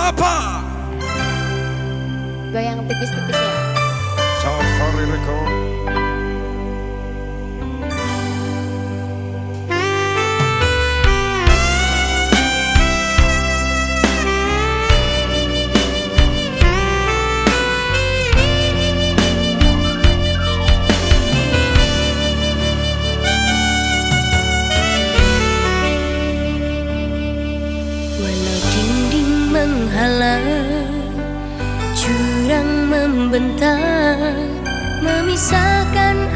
apa? Goyang tipis-tipis ya. Safari Record. Membentang Memisahkan